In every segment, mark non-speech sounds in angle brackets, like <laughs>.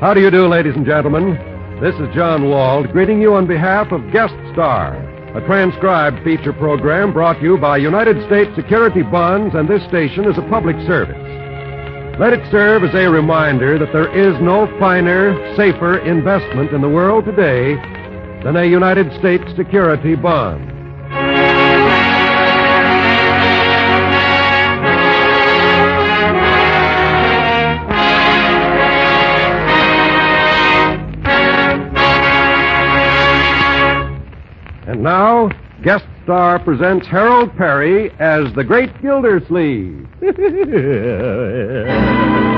How do you do, ladies and gentlemen? This is John Wald greeting you on behalf of Guest Star, a transcribed feature program brought to you by United States Security Bonds and this station is a public service. Let it serve as a reminder that there is no finer, safer investment in the world today than a United States security bond. And now, guest star presents Harold Peary as the Great Gildersleeve. <laughs>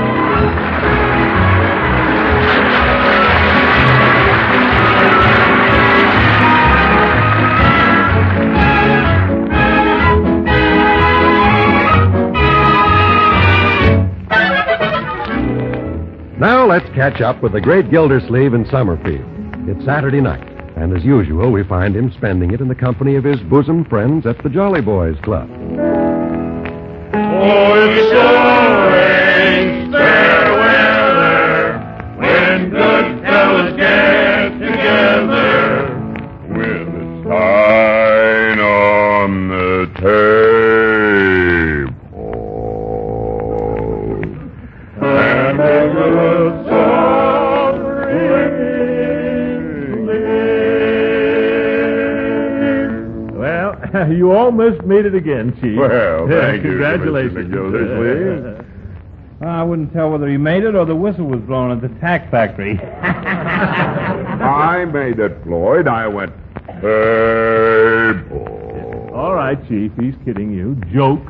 Now let's catch up with the great Gildersleeve in Summerfield. It's Saturday night, and as usual, we find him spending it in the company of his bosom friends at the Jolly Boys Club. Oh, <laughs> you almost made it again, Chief. Well, thank you, <laughs> Congratulations. Mr. Gildersleeve. <laughs> I wouldn't tell whether he made it or the whistle was blown at the tack factory. I made it, Floyd. I went, table. All right, Chief. He's kidding you. Joke.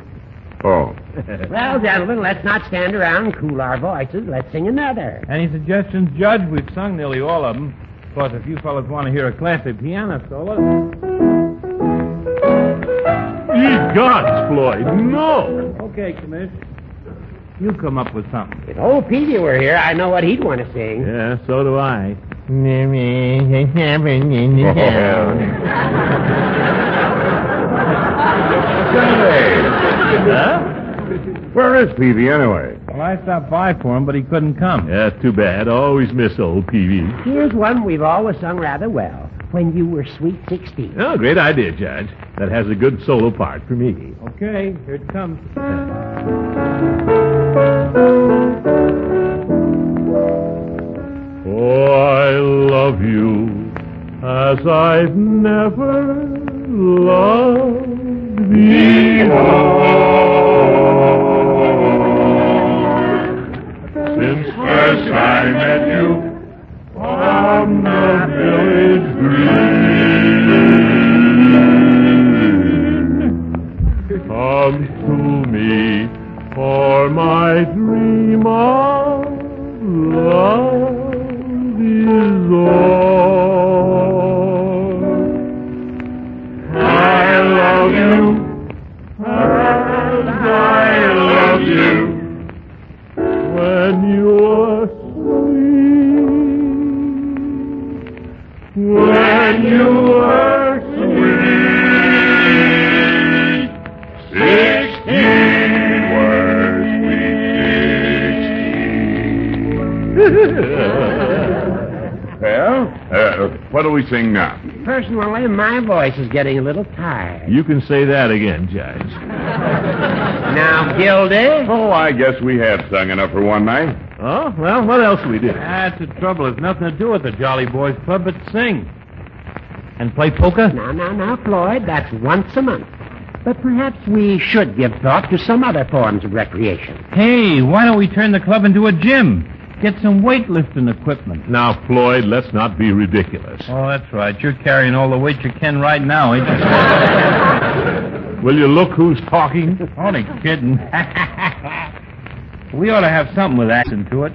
Oh. Well, gentlemen, let's not stand around and cool our voices. Let's sing another. Any suggestions, Judge? We've sung nearly all of them. Of course, if you fellas want to hear a classic piano solo. Ye gods, Floyd. No. Okay, Commish. You come up with something. If old Peavey were here, I know what he'd want to sing. Yeah, so do I. <laughs> Say, where is Peavey anyway? Well, I stopped by for him, but he couldn't come. Yeah, too bad. Always miss old Peavey. Here's one we've always sung rather well. When you were sweet 16. Oh, great idea, Judge. That has a good solo part for me. Okay, here it comes. Oh, I love you as I've never loved before. Do we sing now? Personally, my voice is getting a little tired. You can say that again, Judge. Now, Gildy. Oh, I guess we have sung enough for one night. Oh, well, what else we do? That's the trouble. It's nothing to do with the Jolly Boys Club but sing. And play poker? Now, now, now, Floyd, that's once a month. But perhaps we should give thought to some other forms of recreation. Hey, why don't we turn the club into a gym? Get some weightlifting equipment. Now, Floyd, let's not be ridiculous. Oh, that's right. You're carrying all the weight you can right now, ain't you? <laughs> Will you look who's talking? Only kidding. <laughs> we ought to have something with action to it.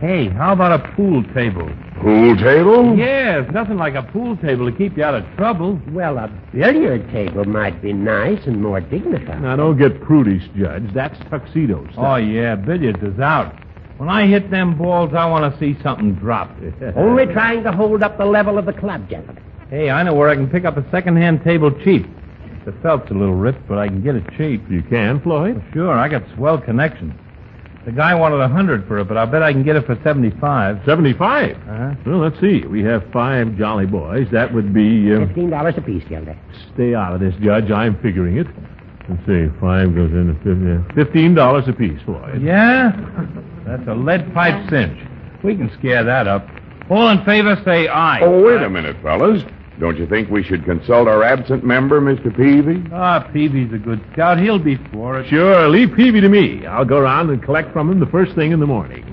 Hey, how about a pool table? Pool table? Yes, nothing like a pool table to keep you out of trouble. Well, a billiard table might be nice and more dignified. Now, don't get prudish, Judge. That's tuxedo stuff. Oh, yeah, billiards is out. When I hit them balls, I want to see something drop. <laughs> Only trying to hold up the level of the club, gentlemen. Hey, I know where I can pick up a second-hand table cheap. The felt's a little ripped, but I can get it cheap. You can, Floyd? Sure, I got swell connections. The guy wanted a hundred for it, but I bet I can get it for seventy-five. 75. Uh-huh. Well, let's see. We have five jolly boys. That would be. Uh, Fifteen dollars apiece, Gilda. stay out of this, Judge. I'm figuring it. Let's see. Five goes into fif- uh, fifteen dollars apiece, Floyd. Yeah? That's a lead pipe cinch. We can scare that up. All in favor, say aye. Oh, wait a minute, fellas. Don't you think we should consult our absent member, Mr. Peavey? Ah, Peavey's a good scout. He'll be for it. Sure, leave Peavey to me. I'll go around and collect from him the first thing in the morning.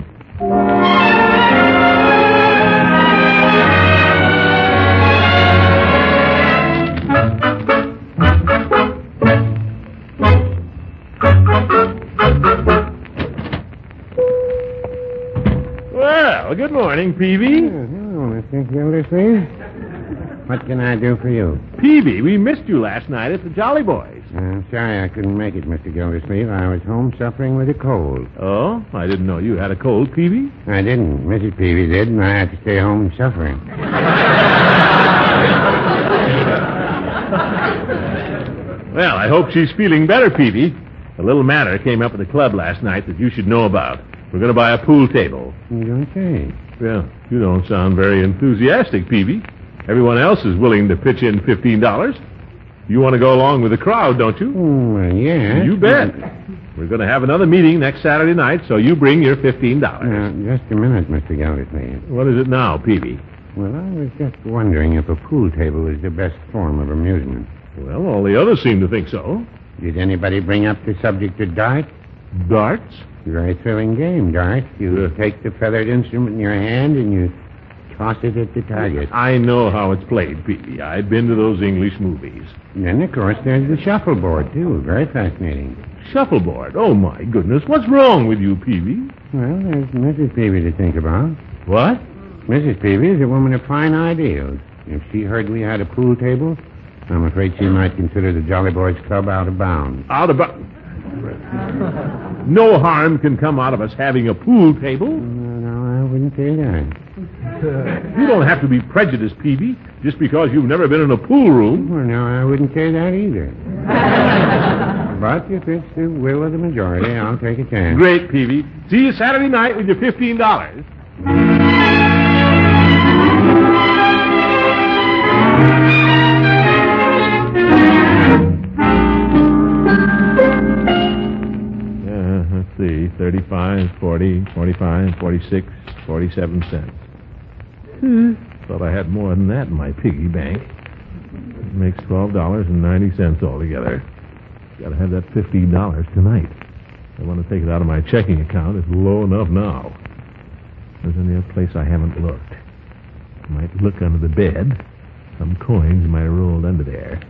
Good morning, Peavey. Hello, Mr. Gildersleeve. What can I do for you? Peavey, we missed you last night at the Jolly Boys. I'm sorry I couldn't make it, Mr. Gildersleeve. I was home suffering with a cold. Oh, I didn't know you had a cold, Peavey. I didn't. Mrs. Peavey did, and I had to stay home suffering. Well, I hope she's feeling better, Peavey. A little matter came up at the club last night that you should know about. We're going to buy a pool table. You don't say. Well, you don't sound very enthusiastic, Peavey. Everyone else is willing to pitch in $15. You want to go along with the crowd, don't you? Oh, well, yes. You bet. We're going to have another meeting next Saturday night, so you bring your $15. Now, uh, just a minute, Mr. Gildersleeve. What is it now, Peavey? Well, I was just wondering if a pool table is the best form of amusement. Well, all the others seem to think so. Did anybody bring up the subject of darts? Darts? Very thrilling game, darts. You Yeah. take the feathered instrument in your hand and you toss it at the target. I know how it's played, Peavey. I've been to those English movies. And then, of course, there's the shuffleboard, too. Very fascinating. Shuffleboard. Oh, my goodness. What's wrong with you, Peavey? Well, there's Mrs. Peavey to think about. What? Mrs. Peavey is a woman of fine ideals. If she heard we had a pool table, I'm afraid she might consider the Jolly Boys Club out of bounds. Out about. No harm can come out of us having a pool table. No, I wouldn't say that. You don't have to be prejudiced, Peavey, just because you've never been in a pool room. Well, no, I wouldn't say that either. <laughs> but if it's the will of the majority, I'll take a chance. Great, Peavey. See you Saturday night with your $15. 35, 40, 45, 46, 47 cents. Hmm. Thought I had more than that in my piggy bank. It makes $12.90 altogether. Gotta have that $15 tonight. I want to take it out of my checking account. It's low enough now. There's any other place I haven't looked. I might look under the bed. Some coins might have rolled under there.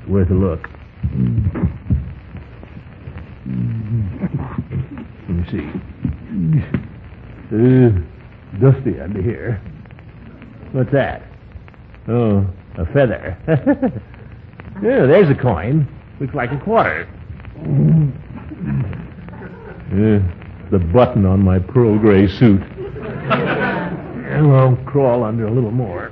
It's worth a look. <laughs> Let me see. Uh, dusty under here. What's that? Oh, a feather. yeah, <laughs> there's a coin. Looks like a quarter. Uh, the button on my pearl gray suit. And I'll crawl under a little more.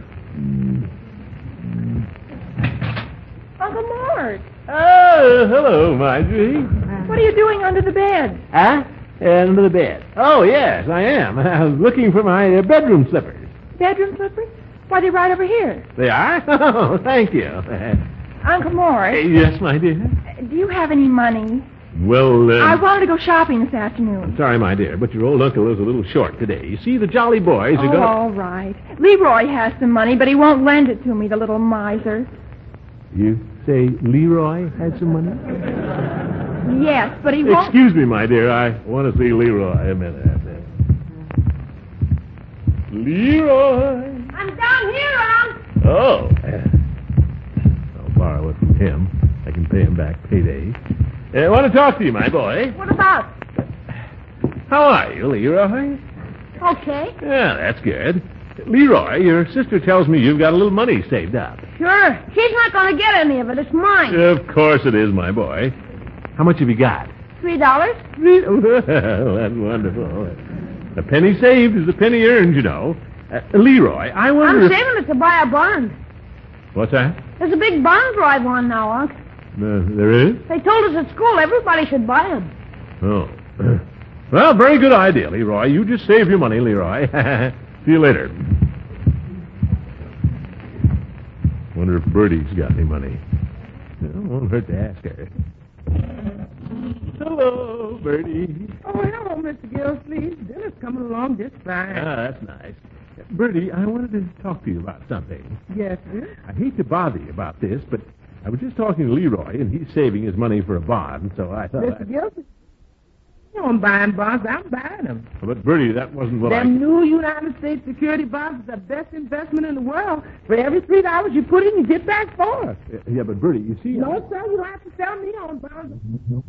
Uncle Mort, Oh, hello, Marjorie. what are you doing under the bed? Huh? Under the bed. Oh, yes, I am. <laughs> I was looking for my uh, bedroom slippers. Bedroom slippers? Why, they're right over here. They are? <laughs> Oh, thank you. <laughs> Uncle Mort, yes, my dear. do you have any money? Well, uh, I wanted to go shopping this afternoon. sorry, my dear, but your old uncle is a little short today. You see, the Jolly Boys are Oh, going. all right. Leroy has some money, but he won't lend it to me, the little miser. You say Leroy has some money? Yes, but he won't. Excuse me, my dear. I want to see Leroy a minute. Leroy. I'm down here, Unc. Oh. I'll borrow it from him. I can pay him back payday. I want to talk to you, my boy. What about? How are you, Leroy? Okay. Yeah, that's good. Leroy, your sister tells me you've got a little money saved up. Sure. She's not going to get any of it. It's mine. Of course it is, my boy. How much have you got? Three dollars? <laughs> Well, that's wonderful. A penny saved is a penny earned, you know. Uh, Leroy, I wonder I'm if... saving it to buy a bond. What's that? There's a big bond drive on now, Unc. Uh, there is? They told us at school everybody should buy them. Oh. <clears throat> Well, very good idea, Leroy. You just save your money, Leroy. <laughs> See you later. Wonder if Birdie's got any money. Well, won't hurt to ask her. Hello, Birdie. Oh, hello, Mr. Gillsleeve. Dinner's coming along just fine. Ah, that's nice. Birdie, I wanted to talk to you about something. yes, sir. I hate to bother you about this, but I was just talking to Leroy, and he's saving his money for a bond, so I thought. Mr. I'd... Gillsleeve. You don't buying bonds. I'm buying them. But Birdie, that wasn't what I. Them new United States security bonds is the best investment in the world. For every three dollars you put in, you get back four. Yeah, but Birdie, you see. No, sir, you don't have to sell me on bonds.